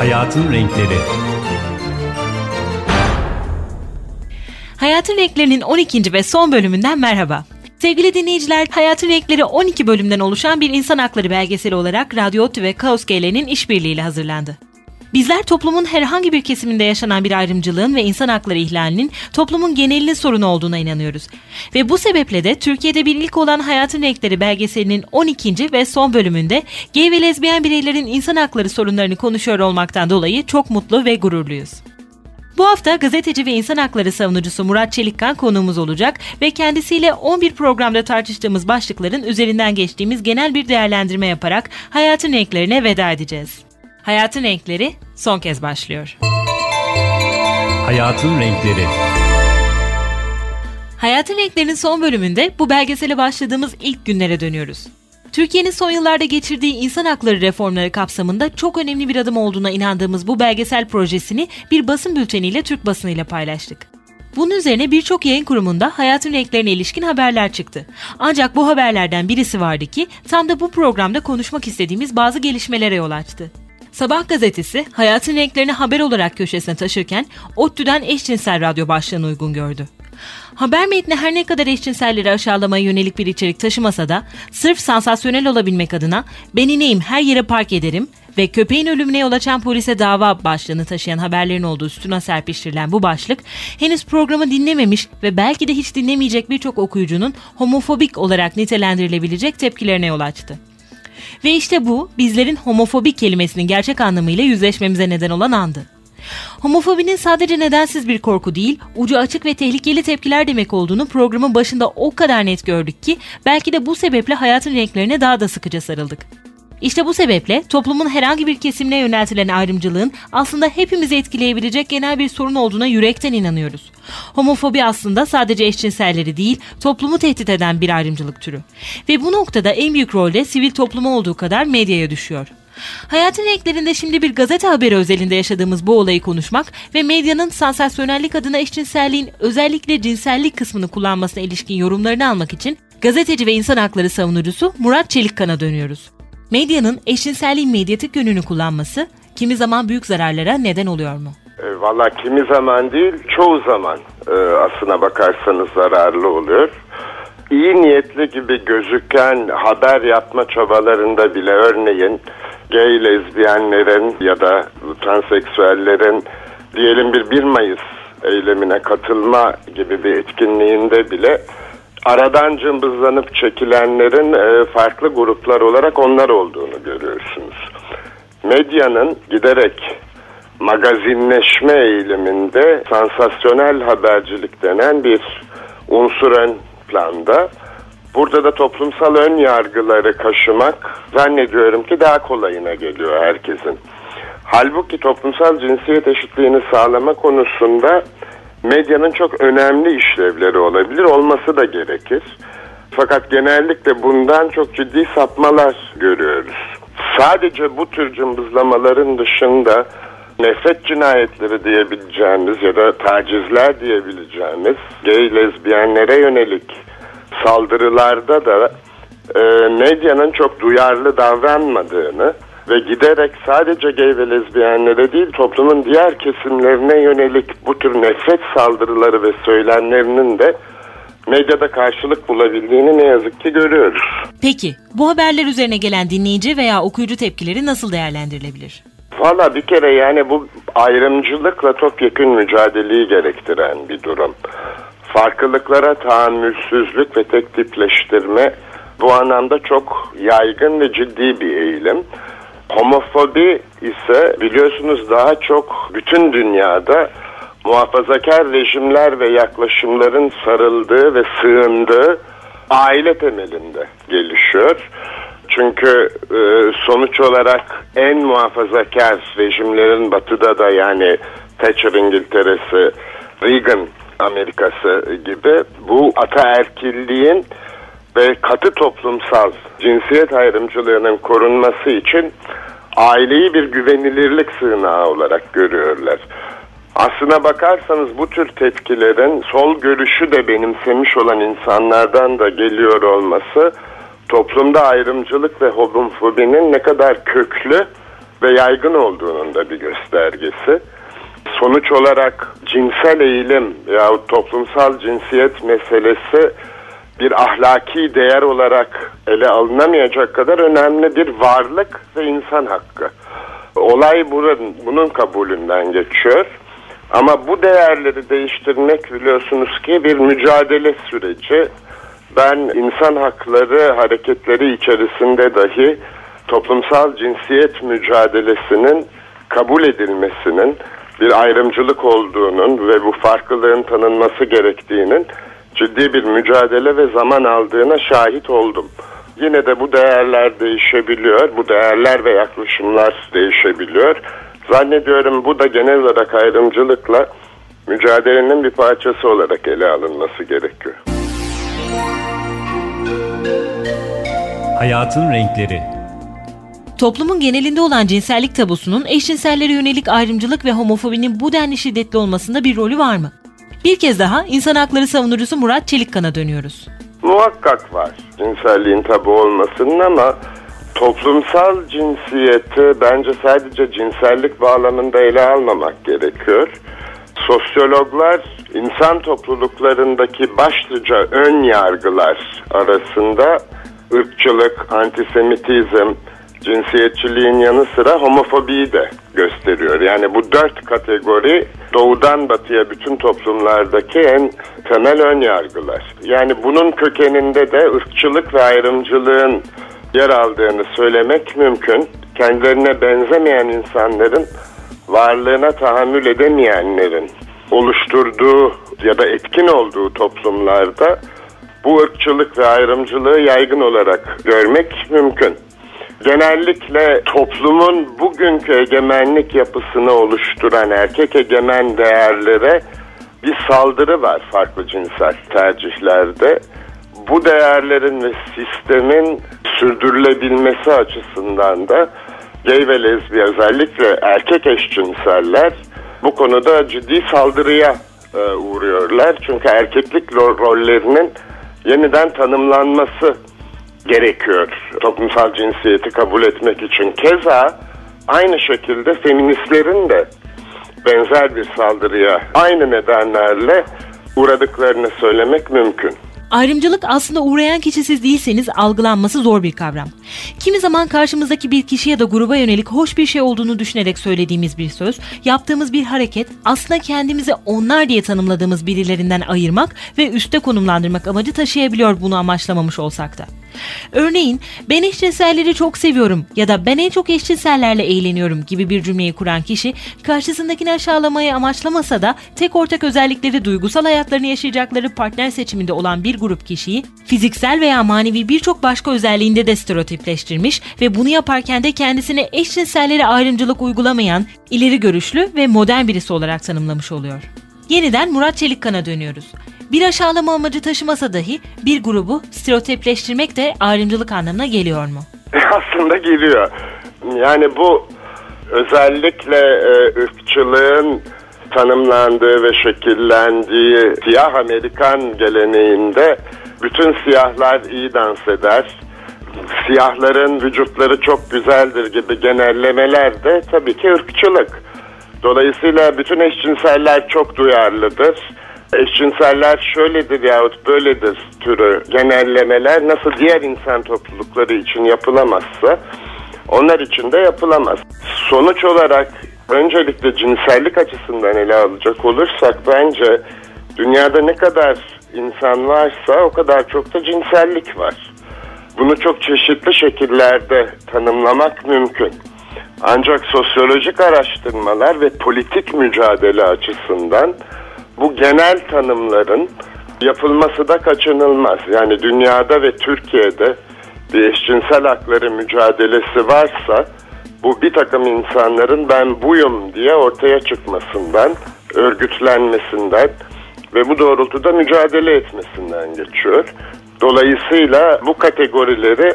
Hayatın Renkleri Hayatın Renklerinin 12. ve son bölümünden merhaba. Sevgili dinleyiciler, Hayatın Renkleri 12 bölümden oluşan bir insan hakları belgeseli olarak Radyo Ottu ve Kaos GL'nin işbirliğiyle hazırlandı. Bizler toplumun herhangi bir kesiminde yaşanan bir ayrımcılığın ve insan hakları ihlalinin toplumun genelinin sorunu olduğuna inanıyoruz. Ve bu sebeple de Türkiye'de bir ilk olan Hayatın Renkleri belgeselinin 12. ve son bölümünde gay ve lezbiyen bireylerin insan hakları sorunlarını konuşuyor olmaktan dolayı çok mutlu ve gururluyuz. Bu hafta gazeteci ve insan hakları savunucusu Murat Çelikkan konuğumuz olacak ve kendisiyle 11 programda tartıştığımız başlıkların üzerinden geçtiğimiz genel bir değerlendirme yaparak hayatın renklerine veda edeceğiz. Hayatın Renkleri son kez başlıyor. Hayatın Renkleri Hayatın Renklerinin son bölümünde bu belgesele başladığımız ilk günlere dönüyoruz. Türkiye'nin son yıllarda geçirdiği insan hakları reformları kapsamında çok önemli bir adım olduğuna inandığımız bu belgesel projesini bir basın bülteniyle Türk basınıyla paylaştık. Bunun üzerine birçok yayın kurumunda hayatın renklerine ilişkin haberler çıktı. Ancak bu haberlerden birisi vardı ki tam da bu programda konuşmak istediğimiz bazı gelişmelere yol açtı. Sabah gazetesi hayatın renklerini haber olarak köşesine taşırken ODTÜ'den eşcinsel radyo başlığını uygun gördü. Haber metni her ne kadar eşcinselleri aşağılamaya yönelik bir içerik taşımasa da sırf sansasyonel olabilmek adına ben ineyim her yere park ederim ve köpeğin ölümüne yol açan polise dava başlığını taşıyan haberlerin olduğu sütuna serpiştirilen bu başlık henüz programı dinlememiş ve belki de hiç dinlemeyecek birçok okuyucunun homofobik olarak nitelendirilebilecek tepkilerine yol açtı. Ve işte bu bizlerin homofobik kelimesinin gerçek anlamıyla yüzleşmemize neden olan andı. Homofobinin sadece nedensiz bir korku değil, ucu açık ve tehlikeli tepkiler demek olduğunu programın başında o kadar net gördük ki belki de bu sebeple hayatın renklerine daha da sıkıca sarıldık. İşte bu sebeple toplumun herhangi bir kesimine yöneltilen ayrımcılığın aslında hepimizi etkileyebilecek genel bir sorun olduğuna yürekten inanıyoruz. Homofobi aslında sadece eşcinselleri değil, toplumu tehdit eden bir ayrımcılık türü. Ve bu noktada en büyük rolde sivil topluma olduğu kadar medyaya düşüyor. Hayatın renklerinde şimdi bir gazete haberi özelinde yaşadığımız bu olayı konuşmak ve medyanın sansasyonellik adına eşcinselliğin özellikle cinsellik kısmını kullanmasına ilişkin yorumlarını almak için gazeteci ve insan hakları savunucusu Murat Çelikkan'a dönüyoruz. Medyanın eşcinselliğin medyatik yönünü kullanması kimi zaman büyük zararlara neden oluyor mu? E, Valla kimi zaman değil, çoğu zaman e, aslına bakarsanız zararlı oluyor. İyi niyetli gibi gözüken haber yapma çabalarında bile örneğin gay lezbiyenlerin ya da transseksüellerin diyelim bir 1 Mayıs eylemine katılma gibi bir etkinliğinde bile aradan cımbızlanıp çekilenlerin e, farklı gruplar olarak onlar olduğunu görüyorsunuz. Medyanın giderek magazinleşme eğiliminde sansasyonel habercilik denen bir unsur ön planda. Burada da toplumsal ön yargıları kaşımak zannediyorum ki daha kolayına geliyor herkesin. Halbuki toplumsal cinsiyet eşitliğini sağlama konusunda medyanın çok önemli işlevleri olabilir, olması da gerekir. Fakat genellikle bundan çok ciddi sapmalar görüyoruz. Sadece bu tür cımbızlamaların dışında nefret cinayetleri diyebileceğimiz ya da tacizler diyebileceğimiz gay lezbiyenlere yönelik saldırılarda da e, medyanın çok duyarlı davranmadığını ve giderek sadece gay ve lezbiyenlere değil toplumun diğer kesimlerine yönelik bu tür nefret saldırıları ve söylemlerinin de medyada karşılık bulabildiğini ne yazık ki görüyoruz. Peki bu haberler üzerine gelen dinleyici veya okuyucu tepkileri nasıl değerlendirilebilir? Valla bir kere yani bu ayrımcılıkla topyekün mücadeleyi gerektiren bir durum. Farklılıklara tahammülsüzlük ve tek tipleştirme bu anlamda çok yaygın ve ciddi bir eğilim. Homofobi ise biliyorsunuz daha çok bütün dünyada muhafazakar rejimler ve yaklaşımların sarıldığı ve sığındığı aile temelinde gelişiyor. Çünkü e, sonuç olarak en muhafazakar rejimlerin batıda da yani Thatcher İngiltere'si, Reagan Amerika'sı gibi bu ataerkilliğin ve katı toplumsal cinsiyet ayrımcılığının korunması için aileyi bir güvenilirlik sığınağı olarak görüyorlar. Aslına bakarsanız bu tür tepkilerin sol görüşü de benimsemiş olan insanlardan da geliyor olması toplumda ayrımcılık ve homofobinin ne kadar köklü ve yaygın olduğunun da bir göstergesi. Sonuç olarak cinsel eğilim yahut toplumsal cinsiyet meselesi bir ahlaki değer olarak ele alınamayacak kadar önemli bir varlık ve insan hakkı. Olay bunun, bunun kabulünden geçiyor. Ama bu değerleri değiştirmek biliyorsunuz ki bir mücadele süreci. Ben insan hakları hareketleri içerisinde dahi toplumsal cinsiyet mücadelesinin kabul edilmesinin bir ayrımcılık olduğunun ve bu farklılığın tanınması gerektiğinin ciddi bir mücadele ve zaman aldığına şahit oldum. Yine de bu değerler değişebiliyor, bu değerler ve yaklaşımlar değişebiliyor. Zannediyorum bu da genel olarak ayrımcılıkla mücadelenin bir parçası olarak ele alınması gerekiyor. Hayatın Renkleri Toplumun genelinde olan cinsellik tabusunun eşcinsellere yönelik ayrımcılık ve homofobinin bu denli şiddetli olmasında bir rolü var mı? Bir kez daha insan hakları savunucusu Murat Çelikkan'a dönüyoruz. Muhakkak var cinselliğin tabu olmasının ama toplumsal cinsiyeti bence sadece cinsellik bağlamında ele almamak gerekiyor. Sosyologlar insan topluluklarındaki başlıca ön yargılar arasında ırkçılık, antisemitizm, cinsiyetçiliğin yanı sıra homofobiyi de gösteriyor. Yani bu dört kategori doğudan batıya bütün toplumlardaki en temel ön yargılar. Yani bunun kökeninde de ırkçılık ve ayrımcılığın yer aldığını söylemek mümkün. Kendilerine benzemeyen insanların varlığına tahammül edemeyenlerin oluşturduğu ya da etkin olduğu toplumlarda bu ırkçılık ve ayrımcılığı yaygın olarak görmek mümkün genellikle toplumun bugünkü egemenlik yapısını oluşturan erkek egemen değerlere bir saldırı var farklı cinsel tercihlerde. Bu değerlerin ve sistemin sürdürülebilmesi açısından da gay ve lezbiyen özellikle erkek eşcinseller bu konuda ciddi saldırıya e, uğruyorlar. Çünkü erkeklik rollerinin yeniden tanımlanması gerekiyor toplumsal cinsiyeti kabul etmek için. Keza aynı şekilde feministlerin de benzer bir saldırıya aynı nedenlerle uğradıklarını söylemek mümkün. Ayrımcılık aslında uğrayan kişi siz değilseniz algılanması zor bir kavram. Kimi zaman karşımızdaki bir kişi ya da gruba yönelik hoş bir şey olduğunu düşünerek söylediğimiz bir söz, yaptığımız bir hareket aslında kendimizi onlar diye tanımladığımız birilerinden ayırmak ve üste konumlandırmak amacı taşıyabiliyor bunu amaçlamamış olsak da. Örneğin ben eşcinselleri çok seviyorum ya da ben en çok eşcinsellerle eğleniyorum gibi bir cümleyi kuran kişi karşısındakini aşağılamayı amaçlamasa da tek ortak özellikleri duygusal hayatlarını yaşayacakları partner seçiminde olan bir grup kişiyi fiziksel veya manevi birçok başka özelliğinde de stereotipleştirmiş ve bunu yaparken de kendisine eşcinsellere ayrımcılık uygulamayan, ileri görüşlü ve modern birisi olarak tanımlamış oluyor. Yeniden Murat Çelikkan'a dönüyoruz. Bir aşağılama amacı taşımasa dahi bir grubu stereotipleştirmek de ayrımcılık anlamına geliyor mu? Aslında geliyor. Yani bu özellikle e, ırkçılığın tanımlandığı ve şekillendiği siyah Amerikan geleneğinde bütün siyahlar iyi dans eder. Siyahların vücutları çok güzeldir gibi genellemeler de tabii ki ırkçılık. Dolayısıyla bütün eşcinseller çok duyarlıdır eşcinseller şöyledir yahut böyledir türü genellemeler nasıl diğer insan toplulukları için yapılamazsa onlar için de yapılamaz. Sonuç olarak öncelikle cinsellik açısından ele alacak olursak bence dünyada ne kadar insan varsa o kadar çok da cinsellik var. Bunu çok çeşitli şekillerde tanımlamak mümkün. Ancak sosyolojik araştırmalar ve politik mücadele açısından bu genel tanımların yapılması da kaçınılmaz. Yani dünyada ve Türkiye'de bir eşcinsel hakları mücadelesi varsa bu bir takım insanların ben buyum diye ortaya çıkmasından, örgütlenmesinden ve bu doğrultuda mücadele etmesinden geçiyor. Dolayısıyla bu kategorileri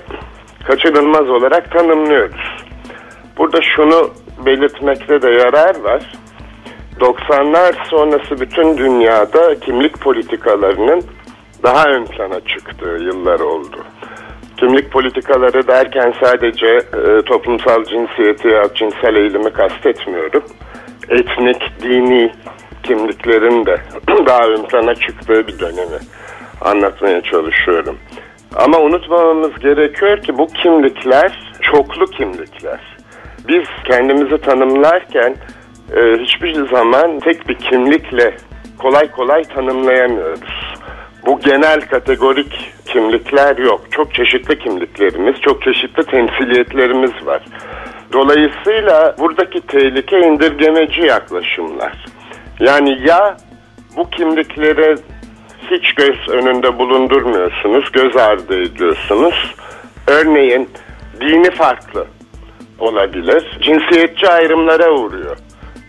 kaçınılmaz olarak tanımlıyoruz. Burada şunu belirtmekte de yarar var. 90'lar sonrası bütün dünyada kimlik politikalarının daha ön plana çıktığı yıllar oldu. Kimlik politikaları derken sadece e, toplumsal cinsiyeti ya cinsel eğilimi kastetmiyorum. Etnik, dini kimliklerin de daha ön plana çıktığı bir dönemi anlatmaya çalışıyorum. Ama unutmamamız gerekiyor ki bu kimlikler çoklu kimlikler. Biz kendimizi tanımlarken e, hiçbir zaman tek bir kimlikle kolay kolay tanımlayamıyoruz. Bu genel kategorik kimlikler yok. Çok çeşitli kimliklerimiz, çok çeşitli temsiliyetlerimiz var. Dolayısıyla buradaki tehlike indirgemeci yaklaşımlar. Yani ya bu kimliklere hiç göz önünde bulundurmuyorsunuz, göz ardı ediyorsunuz. Örneğin dini farklı olabilir, cinsiyetçi ayrımlara uğruyor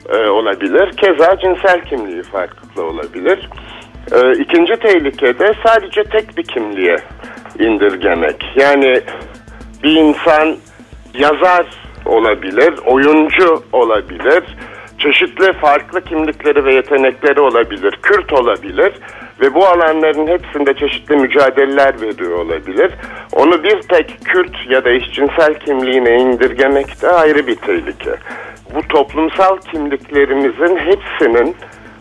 e, olabilir. Keza cinsel kimliği farklı olabilir. E, ikinci tehlike de sadece tek bir kimliğe indirgemek. Yani bir insan yazar olabilir, oyuncu olabilir, çeşitli farklı kimlikleri ve yetenekleri olabilir, Kürt olabilir ve bu alanların hepsinde çeşitli mücadeleler veriyor olabilir. Onu bir tek Kürt ya da eşcinsel kimliğine indirgemek de ayrı bir tehlike. Bu toplumsal kimliklerimizin hepsinin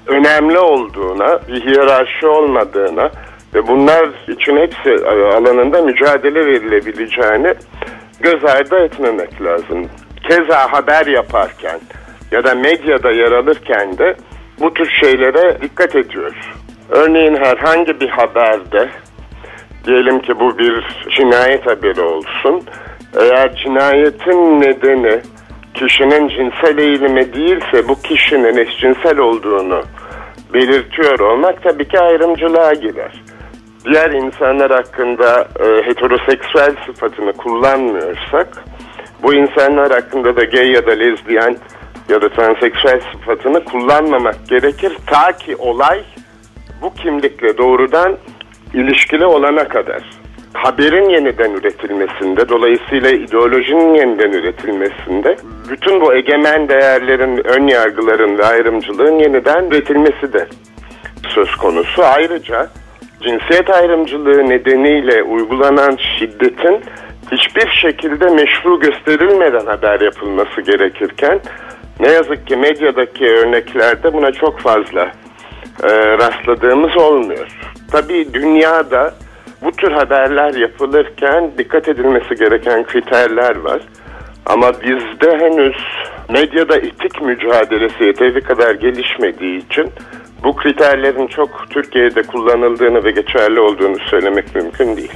önemli olduğuna, bir hiyerarşi olmadığına ve bunlar için hepsi alanında mücadele verilebileceğini göz ardı etmemek lazım. Keza haber yaparken ya da medyada yer alırken de bu tür şeylere dikkat ediyor. Örneğin herhangi bir haberde diyelim ki bu bir cinayet haberi olsun. Eğer cinayetin nedeni kişinin cinsel eğilimi değilse bu kişinin eşcinsel olduğunu belirtiyor olmak tabii ki ayrımcılığa girer. Diğer insanlar hakkında e, heteroseksüel sıfatını kullanmıyorsak bu insanlar hakkında da gay ya da lezbiyen ya da transseksüel sıfatını kullanmamak gerekir ta ki olay bu kimlikle doğrudan ilişkili olana kadar haberin yeniden üretilmesinde, dolayısıyla ideolojinin yeniden üretilmesinde bütün bu egemen değerlerin, ön yargıların ve ayrımcılığın yeniden üretilmesi de söz konusu. Ayrıca cinsiyet ayrımcılığı nedeniyle uygulanan şiddetin hiçbir şekilde meşru gösterilmeden haber yapılması gerekirken ne yazık ki medyadaki örneklerde buna çok fazla e, rastladığımız olmuyor. Tabii dünyada bu tür haberler yapılırken dikkat edilmesi gereken kriterler var. Ama bizde henüz medyada etik mücadelesi yeteri kadar gelişmediği için bu kriterlerin çok Türkiye'de kullanıldığını ve geçerli olduğunu söylemek mümkün değil.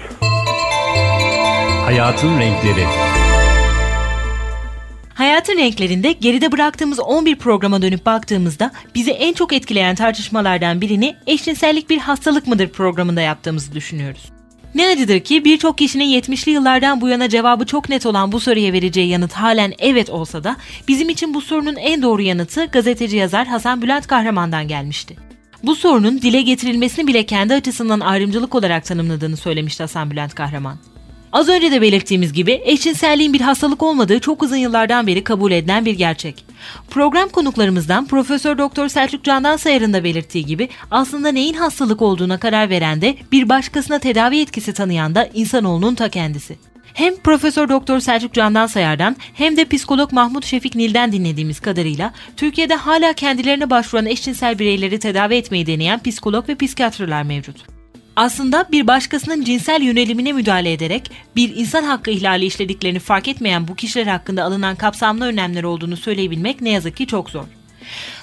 Hayatın Renkleri Hayatın renklerinde geride bıraktığımız 11 programa dönüp baktığımızda bizi en çok etkileyen tartışmalardan birini eşcinsellik bir hastalık mıdır programında yaptığımızı düşünüyoruz. Ne acıdır ki birçok kişinin 70'li yıllardan bu yana cevabı çok net olan bu soruya vereceği yanıt halen evet olsa da bizim için bu sorunun en doğru yanıtı gazeteci yazar Hasan Bülent Kahraman'dan gelmişti. Bu sorunun dile getirilmesini bile kendi açısından ayrımcılık olarak tanımladığını söylemişti Hasan Bülent Kahraman. Az önce de belirttiğimiz gibi eşcinselliğin bir hastalık olmadığı çok uzun yıllardan beri kabul edilen bir gerçek. Program konuklarımızdan Profesör Doktor Selçuk Candan Sayar'ın da belirttiği gibi aslında neyin hastalık olduğuna karar veren de bir başkasına tedavi etkisi tanıyan da insanoğlunun ta kendisi. Hem Profesör Doktor Selçuk Candan Sayar'dan hem de psikolog Mahmut Şefik Nil'den dinlediğimiz kadarıyla Türkiye'de hala kendilerine başvuran eşcinsel bireyleri tedavi etmeyi deneyen psikolog ve psikiyatrlar mevcut. Aslında bir başkasının cinsel yönelimine müdahale ederek bir insan hakkı ihlali işlediklerini fark etmeyen bu kişiler hakkında alınan kapsamlı önlemler olduğunu söyleyebilmek ne yazık ki çok zor.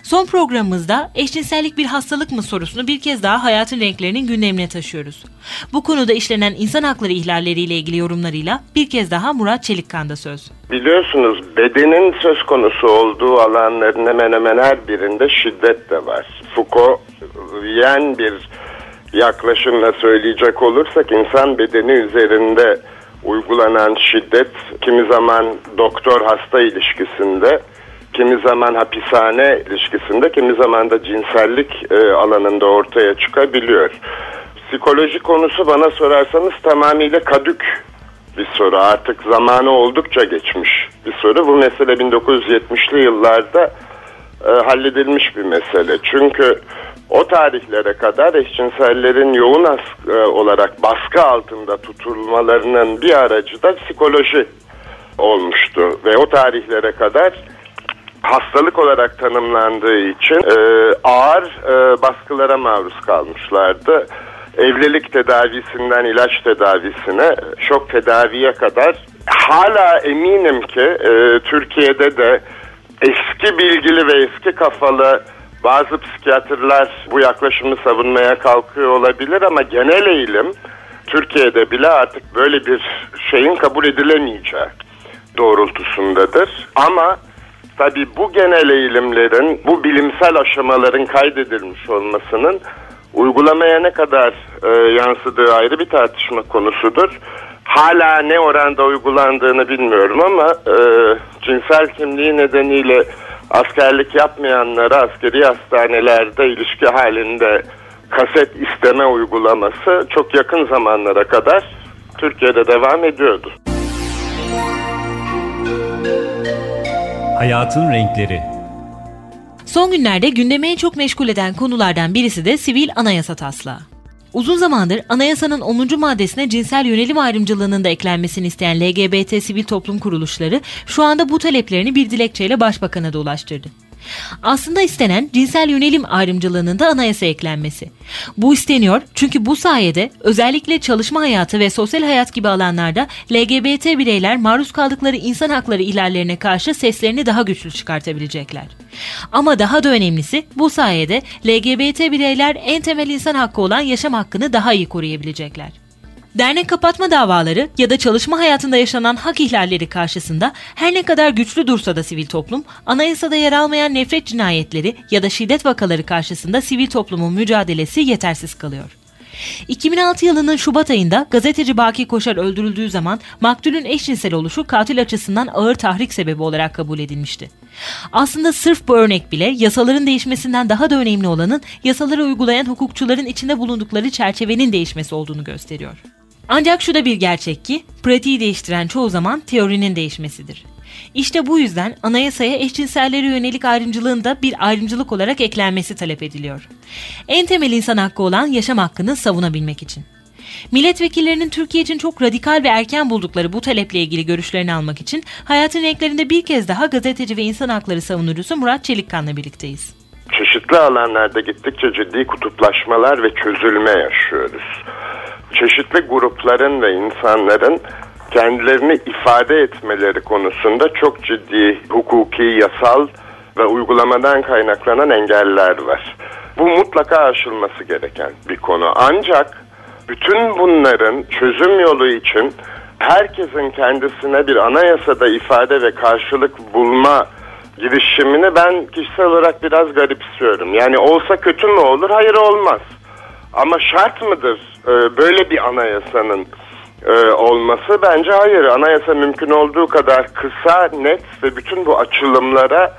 Son programımızda eşcinsellik bir hastalık mı sorusunu bir kez daha hayatın renklerinin gündemine taşıyoruz. Bu konuda işlenen insan hakları ihlalleriyle ilgili yorumlarıyla bir kez daha Murat Çelikkan'da söz. Biliyorsunuz bedenin söz konusu olduğu alanların hemen hemen her birinde şiddet de var. Foucault yen bir yaklaşımla söyleyecek olursak insan bedeni üzerinde uygulanan şiddet kimi zaman doktor hasta ilişkisinde kimi zaman hapishane ilişkisinde kimi zaman da cinsellik e, alanında ortaya çıkabiliyor. Psikoloji konusu bana sorarsanız tamamıyla kadük bir soru. Artık zamanı oldukça geçmiş bir soru. Bu mesele 1970'li yıllarda e, halledilmiş bir mesele. Çünkü o tarihlere kadar eşcinsellerin yoğun e, olarak baskı altında tutulmalarının bir aracı da psikoloji olmuştu ve o tarihlere kadar hastalık olarak tanımlandığı için e, ağır e, baskılara maruz kalmışlardı. Evlilik tedavisinden ilaç tedavisine, şok tedaviye kadar hala eminim ki e, Türkiye'de de eski bilgili ve eski kafalı bazı psikiyatrlar bu yaklaşımı savunmaya kalkıyor olabilir ama genel eğilim Türkiye'de bile artık böyle bir şeyin kabul edilemeyeceği doğrultusundadır. Ama tabi bu genel eğilimlerin, bu bilimsel aşamaların kaydedilmiş olmasının uygulamaya ne kadar e, yansıdığı ayrı bir tartışma konusudur. Hala ne oranda uygulandığını bilmiyorum ama e, cinsel kimliği nedeniyle askerlik yapmayanlara askeri hastanelerde ilişki halinde kaset isteme uygulaması çok yakın zamanlara kadar Türkiye'de devam ediyordu. Hayatın renkleri Son günlerde gündeme en çok meşgul eden konulardan birisi de sivil anayasa taslağı. Uzun zamandır anayasanın 10. maddesine cinsel yönelim ayrımcılığının da eklenmesini isteyen LGBT sivil toplum kuruluşları şu anda bu taleplerini bir dilekçeyle başbakana da ulaştırdı. Aslında istenen cinsel yönelim ayrımcılığının da anayasa eklenmesi. Bu isteniyor çünkü bu sayede özellikle çalışma hayatı ve sosyal hayat gibi alanlarda LGBT bireyler maruz kaldıkları insan hakları ihlallerine karşı seslerini daha güçlü çıkartabilecekler. Ama daha da önemlisi bu sayede LGBT bireyler en temel insan hakkı olan yaşam hakkını daha iyi koruyabilecekler. Dernek kapatma davaları ya da çalışma hayatında yaşanan hak ihlalleri karşısında her ne kadar güçlü dursa da sivil toplum, anayasada yer almayan nefret cinayetleri ya da şiddet vakaları karşısında sivil toplumun mücadelesi yetersiz kalıyor. 2006 yılının Şubat ayında gazeteci Baki Koşar öldürüldüğü zaman maktulün eşcinsel oluşu katil açısından ağır tahrik sebebi olarak kabul edilmişti. Aslında sırf bu örnek bile yasaların değişmesinden daha da önemli olanın yasaları uygulayan hukukçuların içinde bulundukları çerçevenin değişmesi olduğunu gösteriyor. Ancak şu da bir gerçek ki pratiği değiştiren çoğu zaman teorinin değişmesidir. İşte bu yüzden anayasaya eşcinsellere yönelik ayrımcılığın da bir ayrımcılık olarak eklenmesi talep ediliyor. En temel insan hakkı olan yaşam hakkını savunabilmek için. Milletvekillerinin Türkiye için çok radikal ve erken buldukları bu taleple ilgili görüşlerini almak için hayatın renklerinde bir kez daha gazeteci ve insan hakları savunucusu Murat Çelikkan'la birlikteyiz. Çeşitli alanlarda gittikçe ciddi kutuplaşmalar ve çözülme yaşıyoruz çeşitli grupların ve insanların kendilerini ifade etmeleri konusunda çok ciddi hukuki, yasal ve uygulamadan kaynaklanan engeller var. Bu mutlaka aşılması gereken bir konu. Ancak bütün bunların çözüm yolu için herkesin kendisine bir anayasada ifade ve karşılık bulma girişimini ben kişisel olarak biraz garipsiyorum. Yani olsa kötü mü olur? Hayır olmaz. Ama şart mıdır böyle bir anayasanın e, olması? Bence hayır. Anayasa mümkün olduğu kadar kısa, net ve bütün bu açılımlara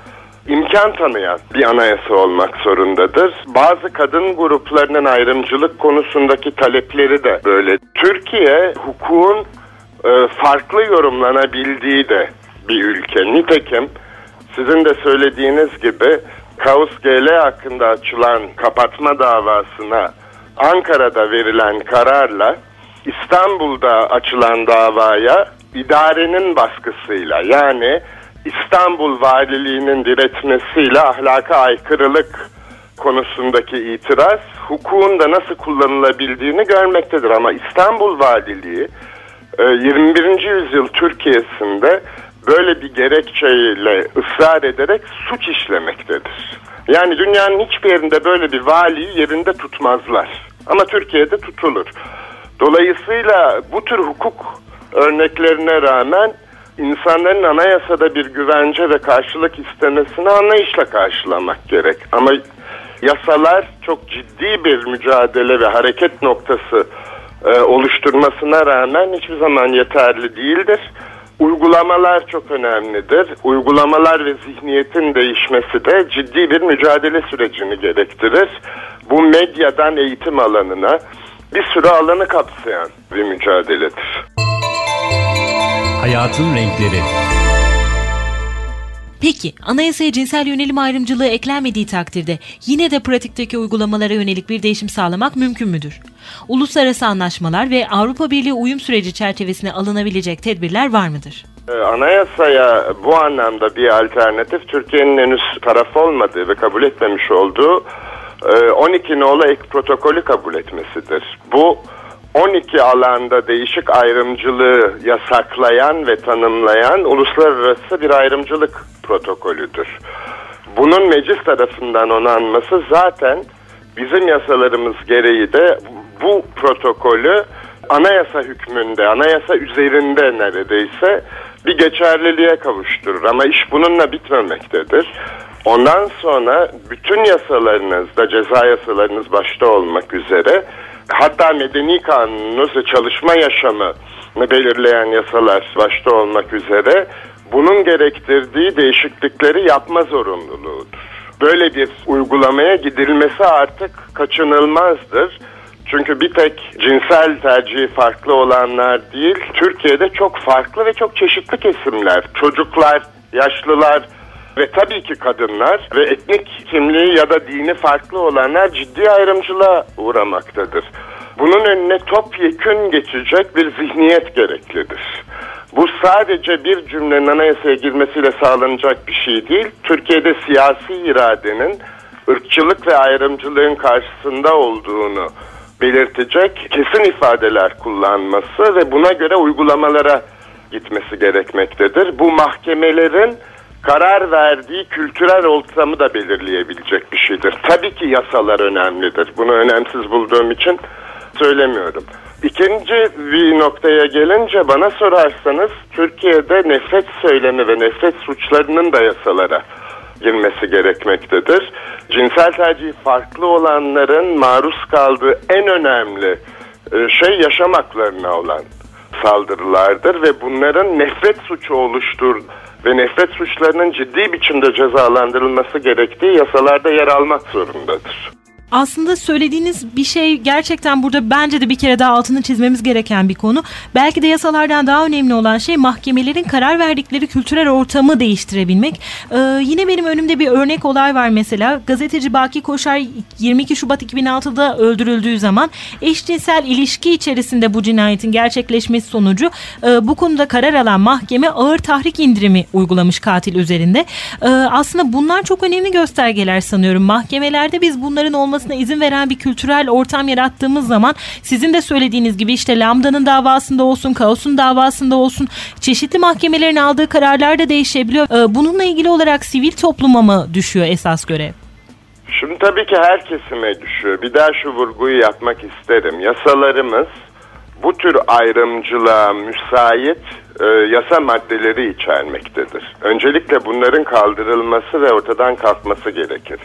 imkan tanıyan bir anayasa olmak zorundadır. Bazı kadın gruplarının ayrımcılık konusundaki talepleri de böyle. Türkiye hukukun e, farklı yorumlanabildiği de bir ülke. Nitekim sizin de söylediğiniz gibi Kaos GL hakkında açılan kapatma davasına Ankara'da verilen kararla İstanbul'da açılan davaya idarenin baskısıyla yani İstanbul Valiliğinin diretmesiyle ahlaka aykırılık konusundaki itiraz hukukun da nasıl kullanılabildiğini görmektedir. Ama İstanbul Valiliği 21. E, yüzyıl Türkiye'sinde böyle bir gerekçeyle ısrar ederek suç işlemektedir. Yani dünyanın hiçbir yerinde böyle bir valiyi yerinde tutmazlar. Ama Türkiye'de tutulur. Dolayısıyla bu tür hukuk örneklerine rağmen insanların anayasada bir güvence ve karşılık istemesini anlayışla karşılamak gerek. Ama yasalar çok ciddi bir mücadele ve hareket noktası e, oluşturmasına rağmen hiçbir zaman yeterli değildir. Uygulamalar çok önemlidir. Uygulamalar ve zihniyetin değişmesi de ciddi bir mücadele sürecini gerektirir. Bu medyadan eğitim alanına bir sürü alanı kapsayan bir mücadeledir. Hayatın Renkleri Peki anayasaya cinsel yönelim ayrımcılığı eklenmediği takdirde yine de pratikteki uygulamalara yönelik bir değişim sağlamak mümkün müdür? Uluslararası anlaşmalar ve Avrupa Birliği uyum süreci çerçevesine alınabilecek tedbirler var mıdır? Ee, anayasaya bu anlamda bir alternatif Türkiye'nin henüz taraf olmadığı ve kabul etmemiş olduğu 12 e, nolu ek protokolü kabul etmesidir. Bu 12 alanda değişik ayrımcılığı yasaklayan ve tanımlayan uluslararası bir ayrımcılık protokolüdür. Bunun meclis tarafından onanması zaten bizim yasalarımız gereği de bu protokolü anayasa hükmünde, anayasa üzerinde neredeyse bir geçerliliğe kavuşturur. Ama iş bununla bitmemektedir. Ondan sonra bütün yasalarınızda, ceza yasalarınız başta olmak üzere hatta medeni kanununuz ve çalışma yaşamı belirleyen yasalar başta olmak üzere bunun gerektirdiği değişiklikleri yapma zorunluluğudur. Böyle bir uygulamaya gidilmesi artık kaçınılmazdır. Çünkü bir tek cinsel tercihi farklı olanlar değil, Türkiye'de çok farklı ve çok çeşitli kesimler, çocuklar, yaşlılar ve tabii ki kadınlar ve etnik kimliği ya da dini farklı olanlar ciddi ayrımcılığa uğramaktadır. Bunun önüne topyekün geçecek bir zihniyet gereklidir. Bu sadece bir cümlenin anayasaya girmesiyle sağlanacak bir şey değil. Türkiye'de siyasi iradenin ırkçılık ve ayrımcılığın karşısında olduğunu belirtecek kesin ifadeler kullanması ve buna göre uygulamalara gitmesi gerekmektedir. Bu mahkemelerin karar verdiği kültürel ortamı da belirleyebilecek bir şeydir. Tabii ki yasalar önemlidir. Bunu önemsiz bulduğum için söylemiyorum. İkinci bir noktaya gelince bana sorarsanız Türkiye'de nefret söylemi ve nefret suçlarının da yasalara girmesi gerekmektedir. Cinsel tercih farklı olanların maruz kaldığı en önemli e, şey yaşam haklarına olan saldırılardır ve bunların nefret suçu oluştur ve nefret suçlarının ciddi biçimde cezalandırılması gerektiği yasalarda yer almak zorundadır. Aslında söylediğiniz bir şey gerçekten burada bence de bir kere daha altını çizmemiz gereken bir konu. Belki de yasalardan daha önemli olan şey mahkemelerin karar verdikleri kültürel ortamı değiştirebilmek. Ee, yine benim önümde bir örnek olay var mesela. Gazeteci Baki Koşar 22 Şubat 2006'da öldürüldüğü zaman eşcinsel ilişki içerisinde bu cinayetin gerçekleşmesi sonucu e, bu konuda karar alan mahkeme ağır tahrik indirimi uygulamış katil üzerinde. E, aslında bunlar çok önemli göstergeler sanıyorum. Mahkemelerde biz bunların olması olmasına izin veren bir kültürel ortam yarattığımız zaman sizin de söylediğiniz gibi işte Lambda'nın davasında olsun, Kaos'un davasında olsun çeşitli mahkemelerin aldığı kararlar da değişebiliyor. Ee, bununla ilgili olarak sivil topluma mı düşüyor esas görev? Şimdi tabii ki her kesime düşüyor. Bir daha şu vurguyu yapmak isterim. Yasalarımız bu tür ayrımcılığa müsait e, yasa maddeleri içermektedir. Öncelikle bunların kaldırılması ve ortadan kalkması gerekir.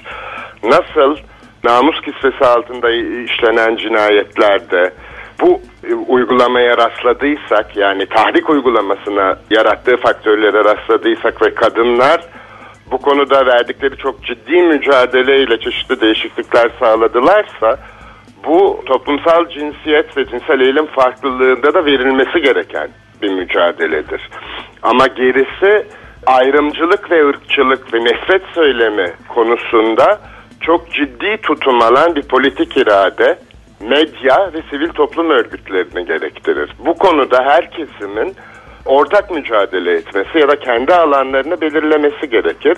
Nasıl namus kisvesi altında işlenen cinayetlerde bu e, uygulamaya rastladıysak yani tahrik uygulamasına yarattığı faktörlere rastladıysak ve kadınlar bu konuda verdikleri çok ciddi mücadeleyle çeşitli değişiklikler sağladılarsa bu toplumsal cinsiyet ve cinsel eğilim farklılığında da verilmesi gereken bir mücadeledir. Ama gerisi ayrımcılık ve ırkçılık ve nefret söylemi konusunda çok ciddi tutum alan bir politik irade, medya ve sivil toplum örgütlerini gerektirir. Bu konuda her kesimin ortak mücadele etmesi ya da kendi alanlarını belirlemesi gerekir.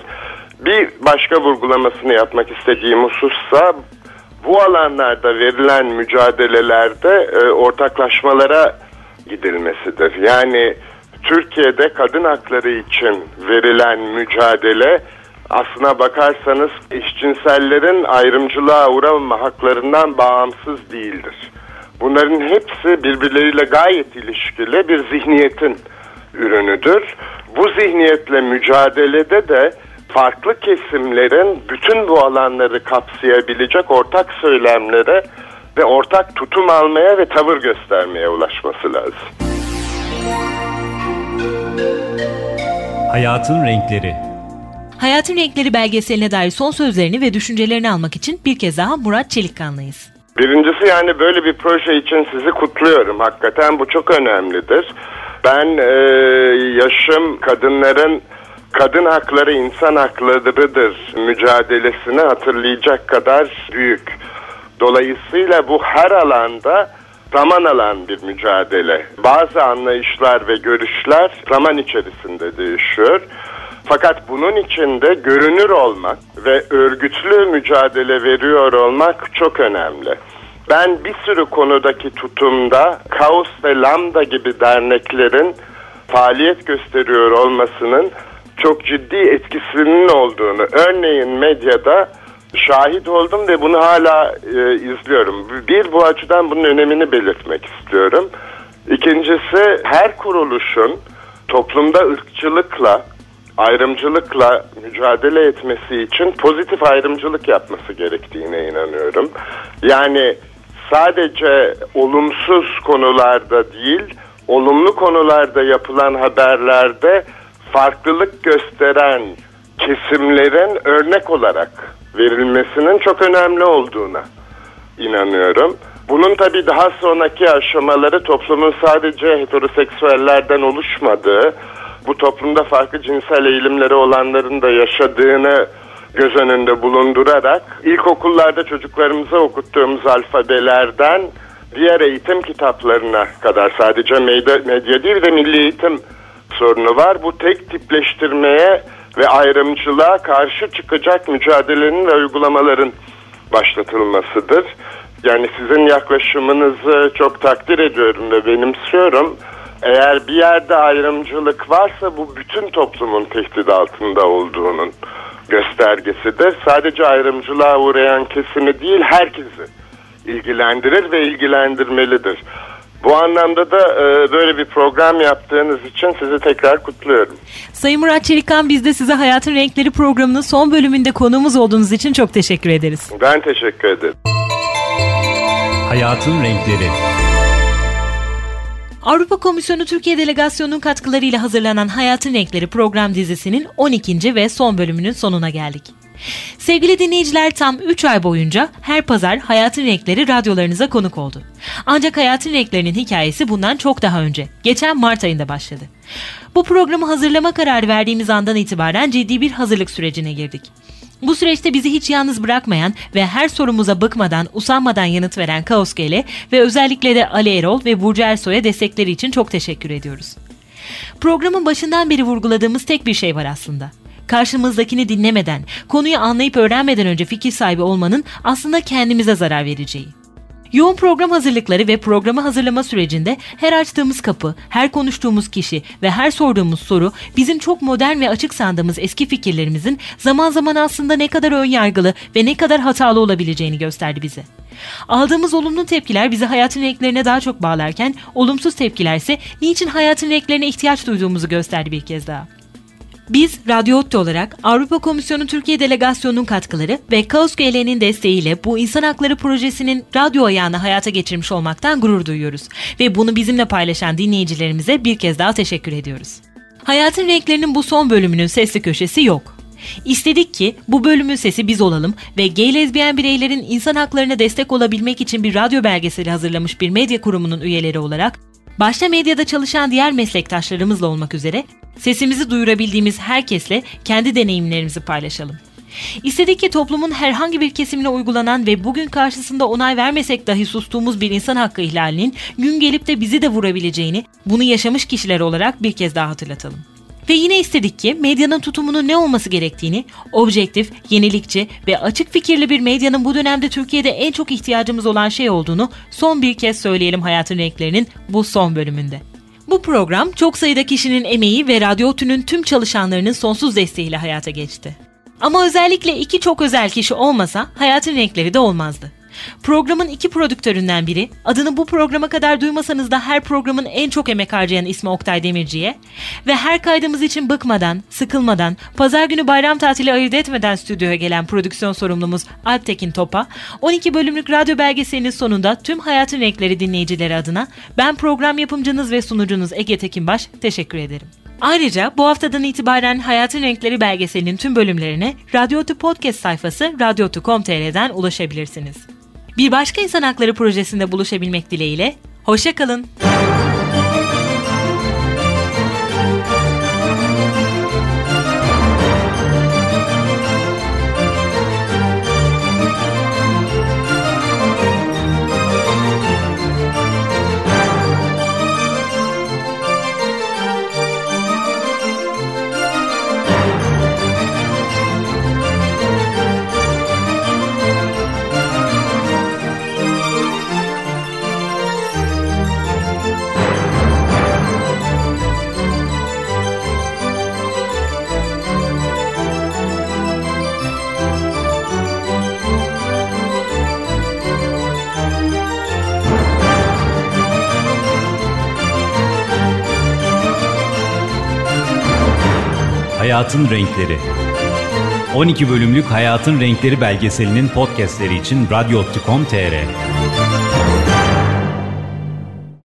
Bir başka vurgulamasını yapmak istediğim husussa bu alanlarda verilen mücadelelerde e, ortaklaşmalara gidilmesidir. Yani Türkiye'de kadın hakları için verilen mücadele aslına bakarsanız eşcinsellerin ayrımcılığa uğramama haklarından bağımsız değildir. Bunların hepsi birbirleriyle gayet ilişkili bir zihniyetin ürünüdür. Bu zihniyetle mücadelede de farklı kesimlerin bütün bu alanları kapsayabilecek ortak söylemlere ve ortak tutum almaya ve tavır göstermeye ulaşması lazım. Hayatın Renkleri Hayatın Renkleri belgeseline dair son sözlerini ve düşüncelerini almak için bir kez daha Murat Çelikkan'layız. Birincisi yani böyle bir proje için sizi kutluyorum. Hakikaten bu çok önemlidir. Ben e, yaşım kadınların kadın hakları insan haklarıdır mücadelesini hatırlayacak kadar büyük. Dolayısıyla bu her alanda zaman alan bir mücadele. Bazı anlayışlar ve görüşler zaman içerisinde değişiyor. Fakat bunun içinde görünür olmak ve örgütlü mücadele veriyor olmak çok önemli. Ben bir sürü konudaki tutumda Kaos ve Lambda gibi derneklerin faaliyet gösteriyor olmasının çok ciddi etkisinin olduğunu, örneğin medyada şahit oldum ve bunu hala e, izliyorum. Bir bu açıdan bunun önemini belirtmek istiyorum. İkincisi her kuruluşun toplumda ırkçılıkla, ayrımcılıkla mücadele etmesi için pozitif ayrımcılık yapması gerektiğine inanıyorum. Yani sadece olumsuz konularda değil, olumlu konularda yapılan haberlerde farklılık gösteren kesimlerin örnek olarak verilmesinin çok önemli olduğuna inanıyorum. Bunun tabi daha sonraki aşamaları toplumun sadece heteroseksüellerden oluşmadığı, bu toplumda farklı cinsel eğilimleri olanların da yaşadığını göz önünde bulundurarak ilkokullarda çocuklarımıza okuttuğumuz alfabelerden diğer eğitim kitaplarına kadar sadece medya, medya değil de milli eğitim sorunu var. Bu tek tipleştirmeye ve ayrımcılığa karşı çıkacak mücadelenin ve uygulamaların başlatılmasıdır. Yani sizin yaklaşımınızı çok takdir ediyorum ve benimsiyorum. Eğer bir yerde ayrımcılık varsa bu bütün toplumun tehdit altında olduğunun göstergesidir. Sadece ayrımcılığa uğrayan kesimi değil herkesi ilgilendirir ve ilgilendirmelidir. Bu anlamda da e, böyle bir program yaptığınız için sizi tekrar kutluyorum. Sayın Murat Çelikan biz de size Hayatın Renkleri programının son bölümünde konuğumuz olduğunuz için çok teşekkür ederiz. Ben teşekkür ederim. Hayatın Renkleri Avrupa Komisyonu Türkiye Delegasyonu'nun katkılarıyla hazırlanan Hayatın Renkleri program dizisinin 12. ve son bölümünün sonuna geldik. Sevgili dinleyiciler tam 3 ay boyunca her pazar Hayatın Renkleri radyolarınıza konuk oldu. Ancak Hayatın Renklerinin hikayesi bundan çok daha önce, geçen Mart ayında başladı. Bu programı hazırlama kararı verdiğimiz andan itibaren ciddi bir hazırlık sürecine girdik. Bu süreçte bizi hiç yalnız bırakmayan ve her sorumuza bıkmadan, usanmadan yanıt veren Kaos Gele ve özellikle de Ali Erol ve Burcu Ersoy'a destekleri için çok teşekkür ediyoruz. Programın başından beri vurguladığımız tek bir şey var aslında. Karşımızdakini dinlemeden, konuyu anlayıp öğrenmeden önce fikir sahibi olmanın aslında kendimize zarar vereceği. Yoğun program hazırlıkları ve programı hazırlama sürecinde her açtığımız kapı, her konuştuğumuz kişi ve her sorduğumuz soru bizim çok modern ve açık sandığımız eski fikirlerimizin zaman zaman aslında ne kadar önyargılı ve ne kadar hatalı olabileceğini gösterdi bize. Aldığımız olumlu tepkiler bizi hayatın renklerine daha çok bağlarken olumsuz tepkiler ise niçin hayatın renklerine ihtiyaç duyduğumuzu gösterdi bir kez daha. Biz Radyo Otto olarak Avrupa Komisyonu Türkiye Delegasyonu'nun katkıları ve Kaos GL'nin desteğiyle bu insan hakları projesinin radyo ayağını hayata geçirmiş olmaktan gurur duyuyoruz. Ve bunu bizimle paylaşan dinleyicilerimize bir kez daha teşekkür ediyoruz. Hayatın Renklerinin bu son bölümünün sesli köşesi yok. İstedik ki bu bölümün sesi biz olalım ve gay lezbiyen bireylerin insan haklarına destek olabilmek için bir radyo belgeseli hazırlamış bir medya kurumunun üyeleri olarak başta medyada çalışan diğer meslektaşlarımızla olmak üzere Sesimizi duyurabildiğimiz herkesle kendi deneyimlerimizi paylaşalım. İstedik ki toplumun herhangi bir kesimine uygulanan ve bugün karşısında onay vermesek dahi sustuğumuz bir insan hakkı ihlalinin gün gelip de bizi de vurabileceğini, bunu yaşamış kişiler olarak bir kez daha hatırlatalım. Ve yine istedik ki medyanın tutumunun ne olması gerektiğini, objektif, yenilikçi ve açık fikirli bir medyanın bu dönemde Türkiye'de en çok ihtiyacımız olan şey olduğunu son bir kez söyleyelim hayatın renklerinin bu son bölümünde. Bu program çok sayıda kişinin emeği ve Radyo Otü'nün tüm çalışanlarının sonsuz desteğiyle hayata geçti. Ama özellikle iki çok özel kişi olmasa hayatın renkleri de olmazdı. Programın iki prodüktöründen biri, adını bu programa kadar duymasanız da her programın en çok emek harcayan ismi Oktay Demirci'ye ve her kaydımız için bıkmadan, sıkılmadan, pazar günü bayram tatili ayırt etmeden stüdyoya gelen prodüksiyon sorumlumuz Alptekin Top'a, 12 bölümlük radyo belgeselinin sonunda tüm Hayatın Renkleri dinleyicileri adına ben program yapımcınız ve sunucunuz Ege Tekinbaş teşekkür ederim. Ayrıca bu haftadan itibaren Hayatın Renkleri belgeselinin tüm bölümlerine Radyotu Podcast sayfası radyotu.com.tr'den ulaşabilirsiniz. Bir başka insan hakları projesinde buluşabilmek dileğiyle, hoşçakalın. Hayatın Renkleri. 12 bölümlük Hayatın Renkleri belgeselinin podcastleri için radyo.com.tr